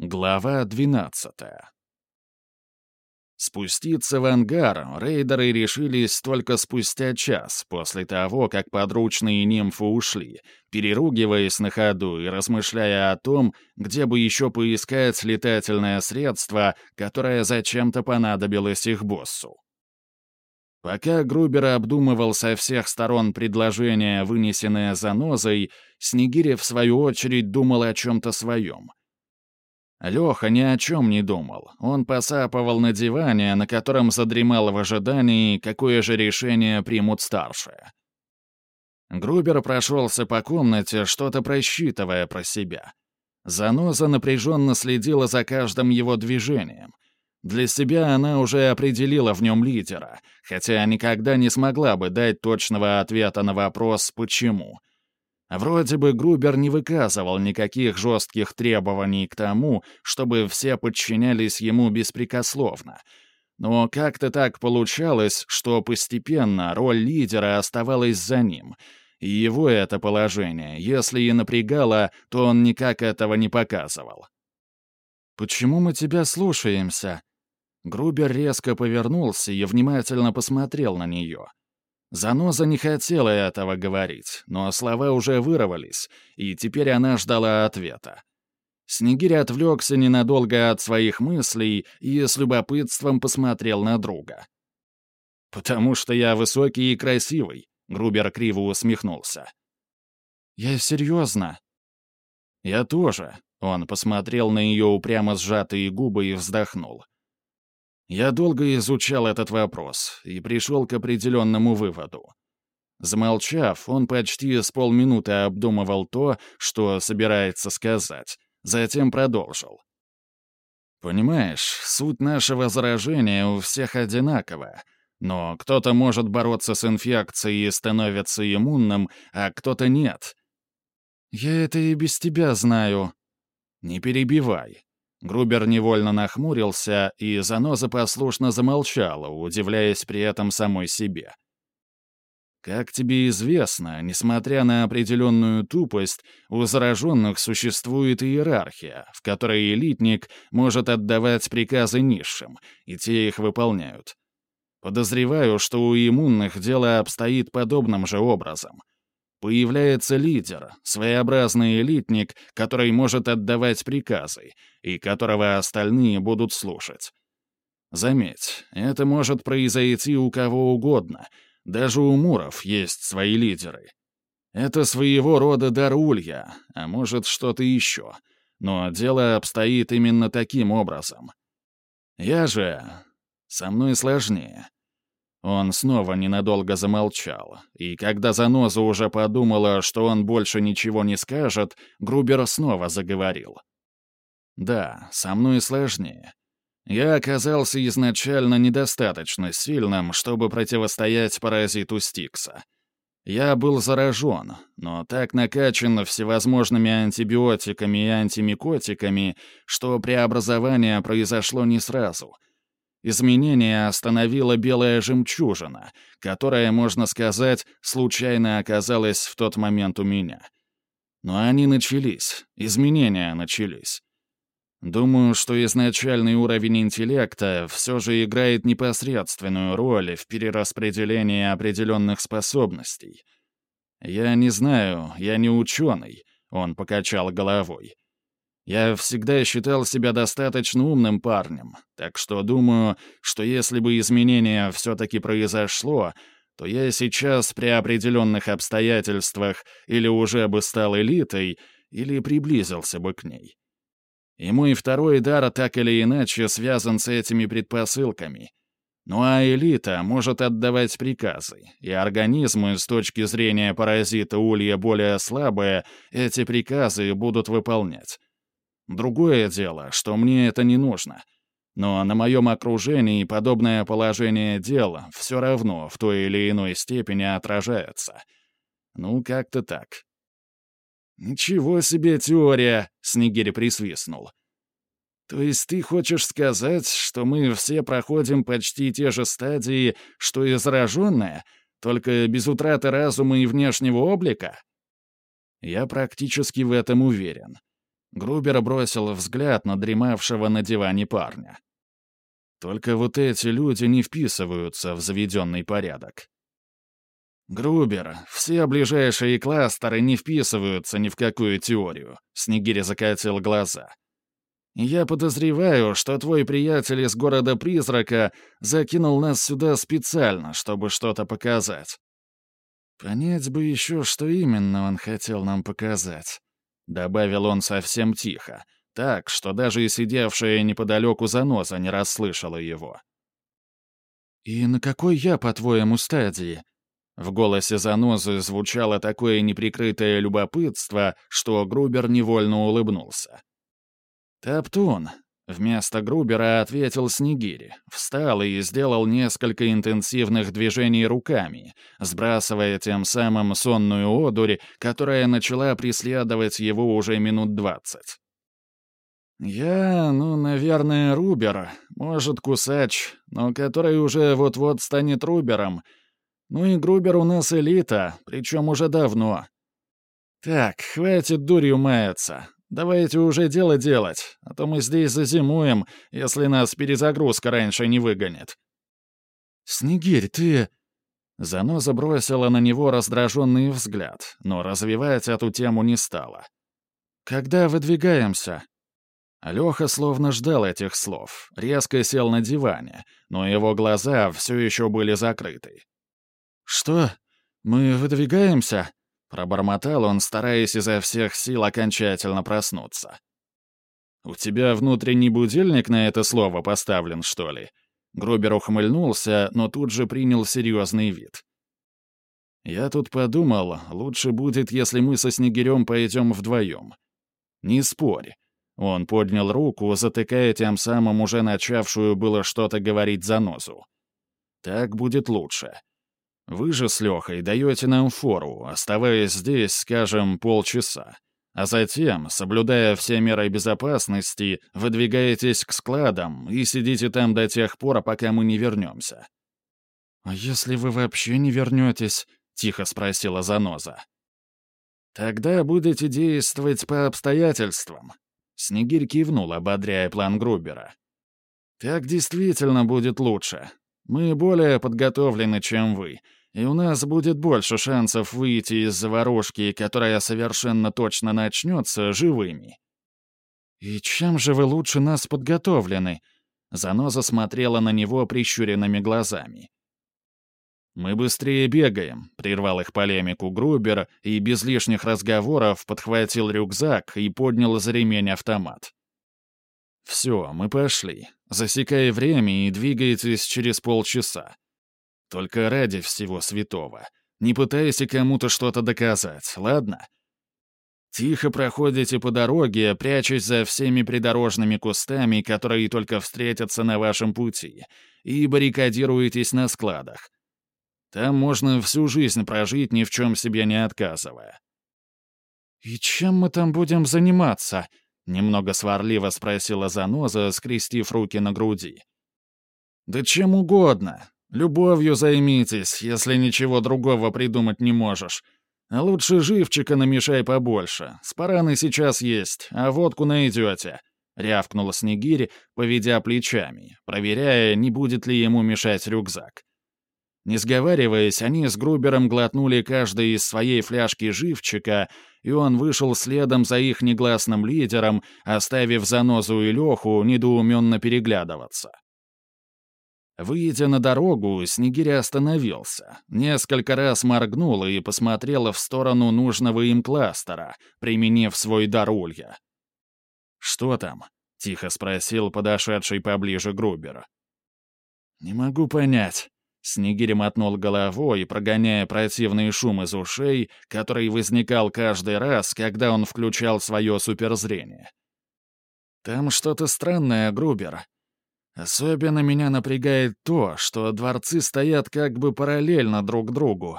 Глава 12 Спуститься в ангар рейдеры решились только спустя час после того, как подручные нимфы ушли, переругиваясь на ходу и размышляя о том, где бы еще поискать летательное средство, которое зачем-то понадобилось их боссу. Пока Грубер обдумывал со всех сторон предложение, вынесенное занозой, Снегирев, в свою очередь, думал о чем-то своем — Леха ни о чем не думал. Он посапывал на диване, на котором задремал в ожидании, какое же решение примут старшие. Грубер прошелся по комнате, что-то просчитывая про себя. Заноза напряженно следила за каждым его движением. Для себя она уже определила в нем лидера, хотя никогда не смогла бы дать точного ответа на вопрос «почему?». Вроде бы Грубер не выказывал никаких жестких требований к тому, чтобы все подчинялись ему беспрекословно. Но как-то так получалось, что постепенно роль лидера оставалась за ним, и его это положение, если и напрягало, то он никак этого не показывал. «Почему мы тебя слушаемся?» Грубер резко повернулся и внимательно посмотрел на нее — Заноза не хотела этого говорить, но слова уже вырвались, и теперь она ждала ответа. Снегирь отвлекся ненадолго от своих мыслей и с любопытством посмотрел на друга. «Потому что я высокий и красивый», — Грубер криво усмехнулся. «Я серьезно?» «Я тоже», — он посмотрел на ее упрямо сжатые губы и вздохнул. Я долго изучал этот вопрос и пришел к определенному выводу. Замолчав, он почти с полминуты обдумывал то, что собирается сказать, затем продолжил. «Понимаешь, суть нашего заражения у всех одинакова, но кто-то может бороться с инфекцией и становиться иммунным, а кто-то нет». «Я это и без тебя знаю». «Не перебивай. Грубер невольно нахмурился, и заноза послушно замолчала, удивляясь при этом самой себе. Как тебе известно, несмотря на определенную тупость, у зараженных существует иерархия, в которой элитник может отдавать приказы низшим, и те их выполняют. Подозреваю, что у иммунных дело обстоит подобным же образом — Появляется лидер, своеобразный элитник, который может отдавать приказы, и которого остальные будут слушать. Заметь, это может произойти у кого угодно, даже у муров есть свои лидеры. Это своего рода дар улья, а может что-то еще. Но дело обстоит именно таким образом. Я же... Со мной сложнее. Он снова ненадолго замолчал, и когда Заноза уже подумала, что он больше ничего не скажет, Грубер снова заговорил. «Да, со мной сложнее. Я оказался изначально недостаточно сильным, чтобы противостоять паразиту Стикса. Я был заражен, но так накачан всевозможными антибиотиками и антимикотиками, что преобразование произошло не сразу — Изменение остановила белая жемчужина, которая, можно сказать, случайно оказалась в тот момент у меня. Но они начались, изменения начались. Думаю, что изначальный уровень интеллекта все же играет непосредственную роль в перераспределении определенных способностей. Я не знаю, я не ученый, он покачал головой. Я всегда считал себя достаточно умным парнем, так что думаю, что если бы изменение все-таки произошло, то я сейчас при определенных обстоятельствах или уже бы стал элитой, или приблизился бы к ней. И мой второй дар так или иначе связан с этими предпосылками. Ну а элита может отдавать приказы, и организмы с точки зрения паразита улья более слабые эти приказы будут выполнять. Другое дело, что мне это не нужно. Но на моем окружении подобное положение дел все равно в той или иной степени отражается. Ну, как-то так. «Ничего себе теория!» — Снегирь присвистнул. «То есть ты хочешь сказать, что мы все проходим почти те же стадии, что и зараженные, только без утраты разума и внешнего облика?» «Я практически в этом уверен. Грубер бросил взгляд на дремавшего на диване парня. Только вот эти люди не вписываются в заведенный порядок. «Грубер, все ближайшие кластеры не вписываются ни в какую теорию», — Снегири закатил глаза. «Я подозреваю, что твой приятель из города-призрака закинул нас сюда специально, чтобы что-то показать». «Понять бы еще, что именно он хотел нам показать», — добавил он совсем тихо, так, что даже и сидевшая неподалеку заноза не расслышала его. «И на какой я, по-твоему, стадии?» В голосе занозы звучало такое неприкрытое любопытство, что Грубер невольно улыбнулся. «Топтун!» — вместо Грубера ответил Снегири, встал и сделал несколько интенсивных движений руками, сбрасывая тем самым сонную одурь, которая начала преследовать его уже минут двадцать. «Я, ну, наверное, Рубер, может, Кусач, но который уже вот-вот станет Рубером», ну и Грубер у нас элита, причем уже давно. Так, хватит дурью маяться. Давайте уже дело делать, а то мы здесь зазимуем, если нас перезагрузка раньше не выгонит. Снегирь, ты... Заноза бросила на него раздраженный взгляд, но развивать эту тему не стала. «Когда выдвигаемся?» Леха словно ждал этих слов, резко сел на диване, но его глаза все еще были закрыты. «Что? Мы выдвигаемся?» — пробормотал он, стараясь изо всех сил окончательно проснуться. «У тебя внутренний будильник на это слово поставлен, что ли?» Грубер ухмыльнулся, но тут же принял серьезный вид. «Я тут подумал, лучше будет, если мы со Снегирем пойдем вдвоем. Не спорь». Он поднял руку, затыкая тем самым уже начавшую было что-то говорить занозу. «Так будет лучше. Вы же с Лехой даете нам фору, оставаясь здесь, скажем, полчаса. А затем, соблюдая все меры безопасности, выдвигаетесь к складам и сидите там до тех пор, пока мы не вернемся. «А если вы вообще не вернетесь?» — тихо спросила Заноза. «Тогда будете действовать по обстоятельствам». Снегирь кивнул, ободряя план Грубера. «Так действительно будет лучше. Мы более подготовлены, чем вы, и у нас будет больше шансов выйти из заварушки, которая совершенно точно начнется, живыми». «И чем же вы лучше нас подготовлены?» Заноза смотрела на него прищуренными глазами. «Мы быстрее бегаем», — прервал их полемику Грубер и без лишних разговоров подхватил рюкзак и поднял за ремень автомат. «Все, мы пошли. Засекай время и двигайтесь через полчаса. Только ради всего святого. Не пытайся кому-то что-то доказать, ладно?» Тихо проходите по дороге, прячась за всеми придорожными кустами, которые только встретятся на вашем пути, и баррикадируетесь на складах. Там можно всю жизнь прожить, ни в чем себе не отказывая. «И чем мы там будем заниматься?» Немного сварливо спросила заноза, скрестив руки на груди. «Да чем угодно. Любовью займитесь, если ничего другого придумать не можешь. А лучше живчика намешай побольше. Спараны сейчас есть, а водку найдете», — рявкнула Снегирь, поведя плечами, проверяя, не будет ли ему мешать рюкзак. Не сговариваясь, они с Грубером глотнули каждый из своей фляжки живчика, и он вышел следом за их негласным лидером, оставив Занозу и Леху недоуменно переглядываться. Выйдя на дорогу, Снегиря остановился, несколько раз моргнул и посмотрел в сторону нужного им кластера, применив свой дар улья. «Что там?» — тихо спросил подошедший поближе Грубер. «Не могу понять», Снегирь мотнул головой, прогоняя противный шум из ушей, который возникал каждый раз, когда он включал свое суперзрение. «Там что-то странное, Грубер. Особенно меня напрягает то, что дворцы стоят как бы параллельно друг другу,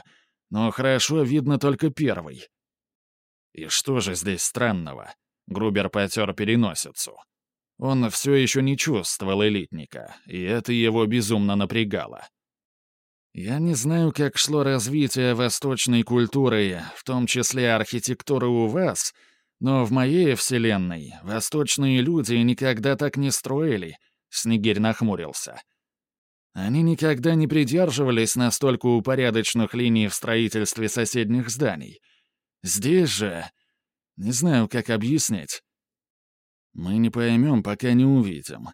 но хорошо видно только первый». «И что же здесь странного?» — Грубер потер переносицу. Он все еще не чувствовал элитника, и это его безумно напрягало. Я не знаю, как шло развитие восточной культуры, в том числе архитектуры у вас, Но в моей вселенной восточные люди никогда так не строили», — Снегирь нахмурился. Они никогда не придерживались настолько упорядоченных линий в строительстве соседних зданий. Здесь же... Не знаю, как объяснить. Мы не поймем, пока не увидим.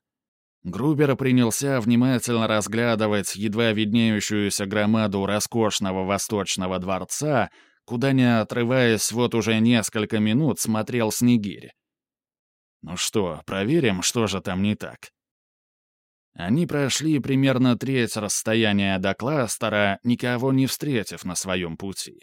Грубер принялся внимательно разглядывать едва виднеющуюся громаду роскошного восточного дворца, куда, не отрываясь, вот уже несколько минут смотрел Снегирь. «Ну что, проверим, что же там не так?» Они прошли примерно треть расстояния до кластера, никого не встретив на своем пути.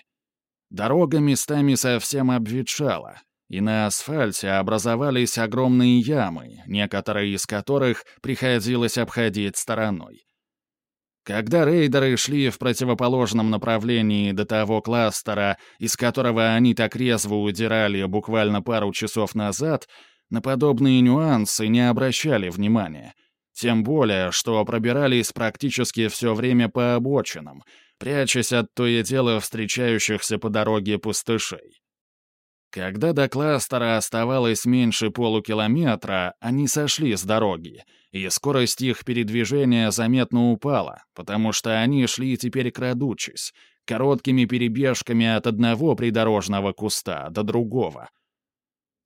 Дорога местами совсем обветшала, и на асфальте образовались огромные ямы, некоторые из которых приходилось обходить стороной. Когда рейдеры шли в противоположном направлении до того кластера, из которого они так резво удирали буквально пару часов назад, на подобные нюансы не обращали внимания. Тем более, что пробирались практически все время по обочинам, прячась от то и дело встречающихся по дороге пустышей. Когда до кластера оставалось меньше полукилометра, они сошли с дороги, и скорость их передвижения заметно упала, потому что они шли теперь крадучись, короткими перебежками от одного придорожного куста до другого.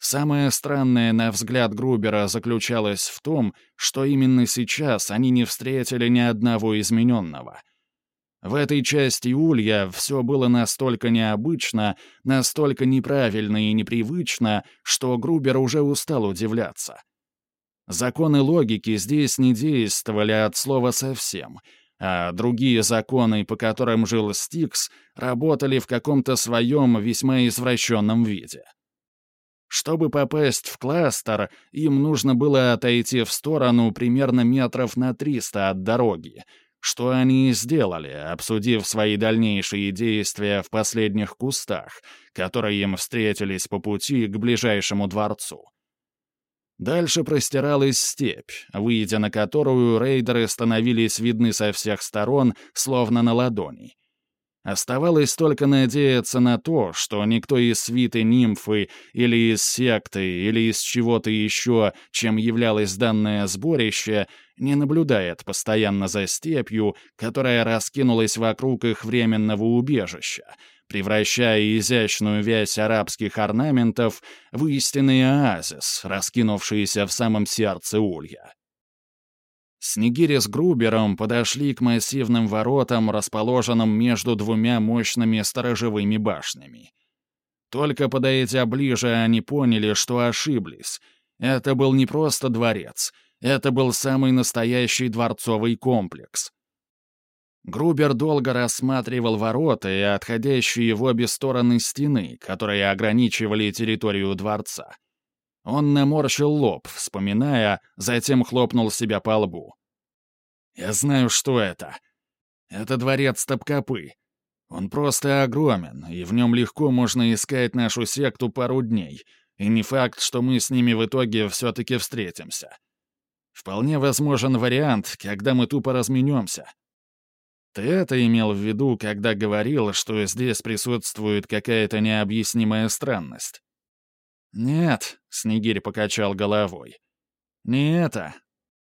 Самое странное, на взгляд Грубера, заключалось в том, что именно сейчас они не встретили ни одного измененного — в этой части улья все было настолько необычно, настолько неправильно и непривычно, что Грубер уже устал удивляться. Законы логики здесь не действовали от слова совсем, а другие законы, по которым жил Стикс, работали в каком-то своем весьма извращенном виде. Чтобы попасть в кластер, им нужно было отойти в сторону примерно метров на 300 от дороги, что они сделали, обсудив свои дальнейшие действия в последних кустах, которые им встретились по пути к ближайшему дворцу. Дальше простиралась степь, выйдя на которую рейдеры становились видны со всех сторон, словно на ладони. Оставалось только надеяться на то, что никто из свиты нимфы или из секты или из чего-то еще, чем являлось данное сборище, не наблюдает постоянно за степью, которая раскинулась вокруг их временного убежища, превращая изящную вязь арабских орнаментов в истинный оазис, раскинувшийся в самом сердце улья. Снегири с Грубером подошли к массивным воротам, расположенным между двумя мощными сторожевыми башнями. Только подойдя ближе, они поняли, что ошиблись. Это был не просто дворец, это был самый настоящий дворцовый комплекс. Грубер долго рассматривал ворота и отходящие в обе стороны стены, которые ограничивали территорию дворца. Он наморщил лоб, вспоминая, затем хлопнул себя по лбу. «Я знаю, что это. Это дворец Топкапы. Он просто огромен, и в нем легко можно искать нашу секту пару дней, и не факт, что мы с ними в итоге все-таки встретимся. Вполне возможен вариант, когда мы тупо разменемся. Ты это имел в виду, когда говорил, что здесь присутствует какая-то необъяснимая странность? «Нет», — Снегирь покачал головой. «Не это.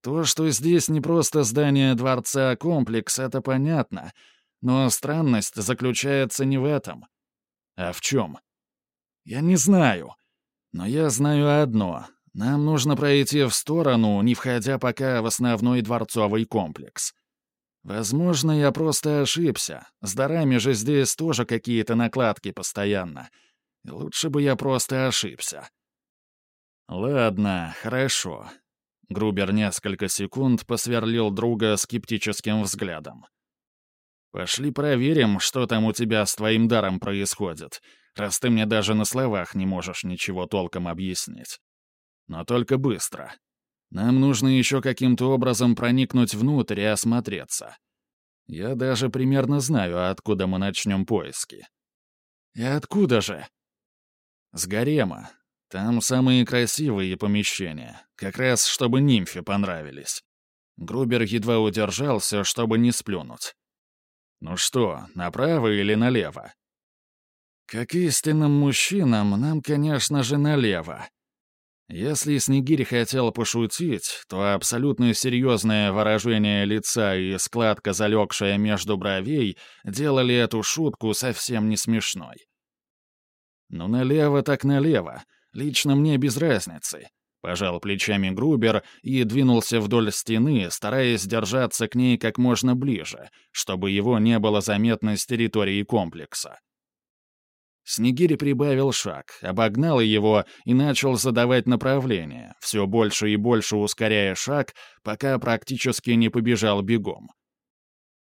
То, что здесь не просто здание дворца, а комплекс, это понятно. Но странность заключается не в этом. А в чем? Я не знаю. Но я знаю одно. Нам нужно пройти в сторону, не входя пока в основной дворцовый комплекс. Возможно, я просто ошибся. С дарами же здесь тоже какие-то накладки постоянно. Лучше бы я просто ошибся. Ладно, хорошо. Грубер несколько секунд посверлил друга скептическим взглядом. «Пошли проверим, что там у тебя с твоим даром происходит, раз ты мне даже на словах не можешь ничего толком объяснить. Но только быстро. Нам нужно еще каким-то образом проникнуть внутрь и осмотреться. Я даже примерно знаю, откуда мы начнем поиски». «И откуда же?» С гарема. Там самые красивые помещения. Как раз, чтобы нимфе понравились. Грубер едва удержался, чтобы не сплюнуть. «Ну что, направо или налево?» Как истинным мужчинам, нам, конечно же, налево. Если Снегирь хотел пошутить, то абсолютно серьезное выражение лица и складка, залегшая между бровей, делали эту шутку совсем не смешной. «Ну, налево так налево. Лично мне без разницы», — пожал плечами Грубер и двинулся вдоль стены, стараясь держаться к ней как можно ближе, чтобы его не было заметно с территории комплекса. Снегири прибавил шаг, обогнал его и начал задавать направление, все больше и больше ускоряя шаг, пока практически не побежал бегом.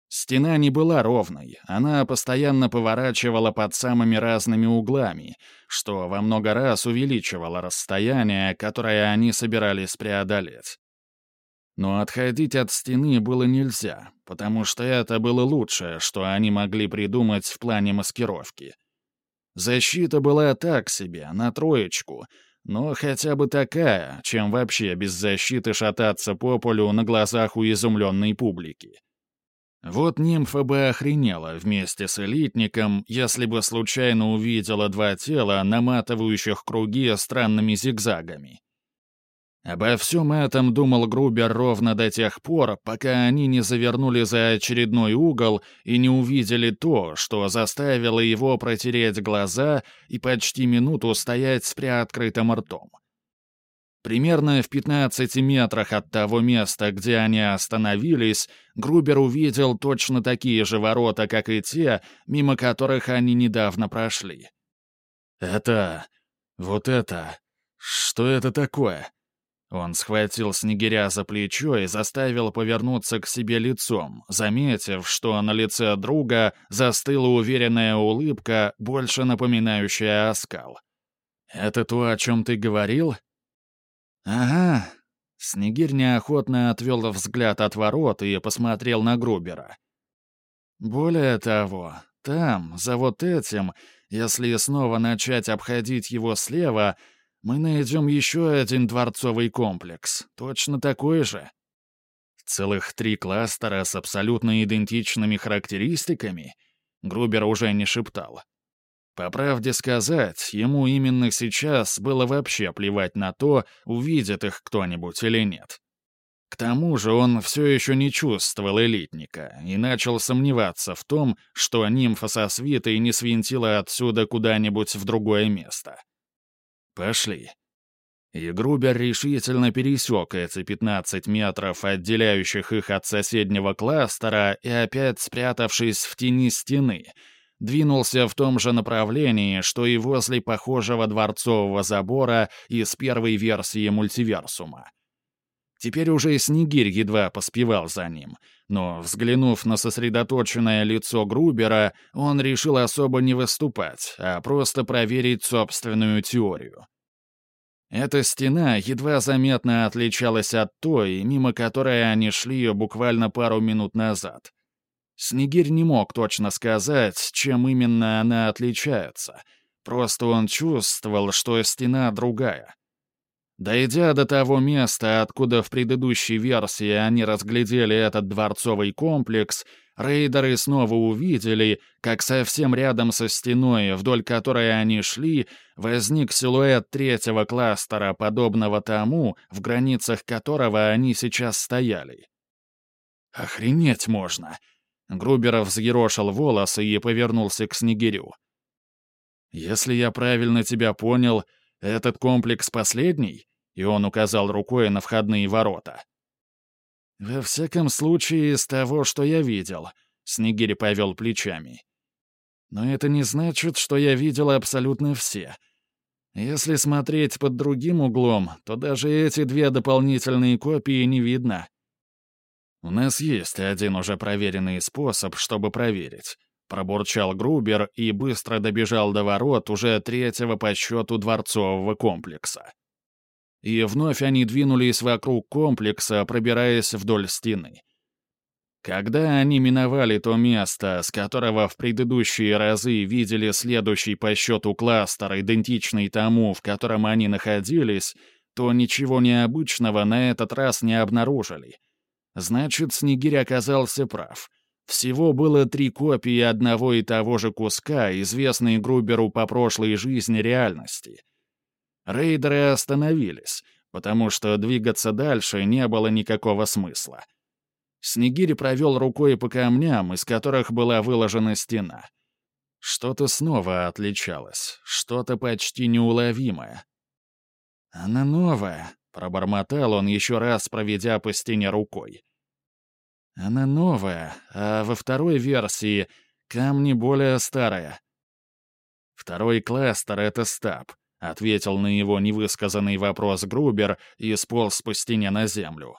Стена не была ровной, она постоянно поворачивала под самыми разными углами, что во много раз увеличивало расстояние, которое они собирались преодолеть. Но отходить от стены было нельзя, потому что это было лучшее, что они могли придумать в плане маскировки — Защита была так себе, на троечку, но хотя бы такая, чем вообще без защиты шататься по полю на глазах у изумленной публики. Вот нимфа бы охренела вместе с элитником, если бы случайно увидела два тела, наматывающих круги странными зигзагами. Обо всем этом думал Грубер ровно до тех пор, пока они не завернули за очередной угол и не увидели то, что заставило его протереть глаза и почти минуту стоять с приоткрытым ртом. Примерно в 15 метрах от того места, где они остановились, Грубер увидел точно такие же ворота, как и те, мимо которых они недавно прошли. «Это... вот это... что это такое?» Он схватил Снегиря за плечо и заставил повернуться к себе лицом, заметив, что на лице друга застыла уверенная улыбка, больше напоминающая оскал. «Это то, о чем ты говорил?» «Ага». Снегирь неохотно отвел взгляд от ворот и посмотрел на Грубера. «Более того, там, за вот этим, если снова начать обходить его слева, — мы найдем еще один дворцовый комплекс, точно такой же. Целых три кластера с абсолютно идентичными характеристиками? Грубер уже не шептал. По правде сказать, ему именно сейчас было вообще плевать на то, увидит их кто-нибудь или нет. К тому же он все еще не чувствовал элитника и начал сомневаться в том, что нимфа со свитой не свинтила отсюда куда-нибудь в другое место. «Пошли». И Грубер решительно пересек эти 15 метров, отделяющих их от соседнего кластера, и опять спрятавшись в тени стены, двинулся в том же направлении, что и возле похожего дворцового забора из первой версии мультиверсума. Теперь уже Снегирь едва поспевал за ним, но, взглянув на сосредоточенное лицо Грубера, он решил особо не выступать, а просто проверить собственную теорию. Эта стена едва заметно отличалась от той, мимо которой они шли буквально пару минут назад. Снегирь не мог точно сказать, чем именно она отличается. Просто он чувствовал, что стена другая. Дойдя до того места, откуда в предыдущей версии они разглядели этот дворцовый комплекс, рейдеры снова увидели, как совсем рядом со стеной, вдоль которой они шли, возник силуэт третьего кластера, подобного тому, в границах которого они сейчас стояли. «Охренеть можно!» Груберов взъерошил волосы и повернулся к Снегирю. «Если я правильно тебя понял, «Этот комплекс последний?» И он указал рукой на входные ворота. «Во всяком случае, из того, что я видел», — Снегирь повел плечами. «Но это не значит, что я видел абсолютно все. Если смотреть под другим углом, то даже эти две дополнительные копии не видно». «У нас есть один уже проверенный способ, чтобы проверить», Пробурчал Грубер и быстро добежал до ворот уже третьего по счету дворцового комплекса. И вновь они двинулись вокруг комплекса, пробираясь вдоль стены. Когда они миновали то место, с которого в предыдущие разы видели следующий по счету кластер, идентичный тому, в котором они находились, то ничего необычного на этот раз не обнаружили. Значит, Снегирь оказался прав — Всего было три копии одного и того же куска, известные Груберу по прошлой жизни реальности. Рейдеры остановились, потому что двигаться дальше не было никакого смысла. Снегирь провел рукой по камням, из которых была выложена стена. Что-то снова отличалось, что-то почти неуловимое. «Она новая», — пробормотал он, еще раз проведя по стене рукой. «Она новая, а во второй версии камни более старые». «Второй кластер — это стаб», — ответил на его невысказанный вопрос Грубер и сполз по стене на землю.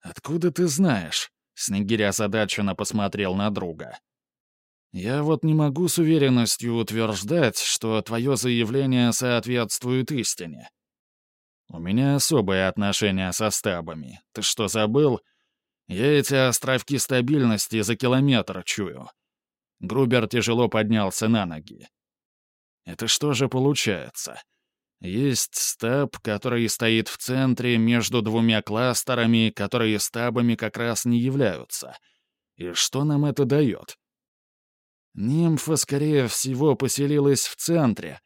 «Откуда ты знаешь?» — Снегирь озадаченно посмотрел на друга. «Я вот не могу с уверенностью утверждать, что твое заявление соответствует истине. У меня особое отношение со стабами. Ты что, забыл? Я эти островки стабильности за километр чую». Грубер тяжело поднялся на ноги. «Это что же получается?» Есть стаб, который стоит в центре между двумя кластерами, которые стабами как раз не являются. И что нам это дает? Нимфа, скорее всего, поселилась в центре,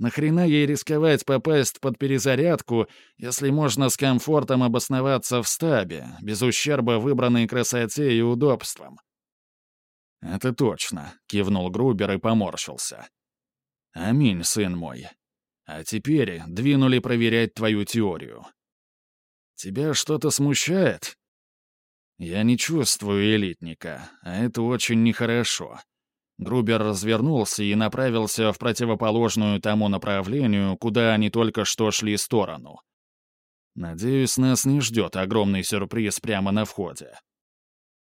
Нахрена ей рисковать попасть под перезарядку, если можно с комфортом обосноваться в стабе, без ущерба выбранной красоте и удобствам? «Это точно», — кивнул Грубер и поморщился. «Аминь, сын мой. А теперь двинули проверять твою теорию. Тебя что-то смущает?» «Я не чувствую элитника, а это очень нехорошо. Грубер развернулся и направился в противоположную тому направлению, куда они только что шли сторону. «Надеюсь, нас не ждет огромный сюрприз прямо на входе».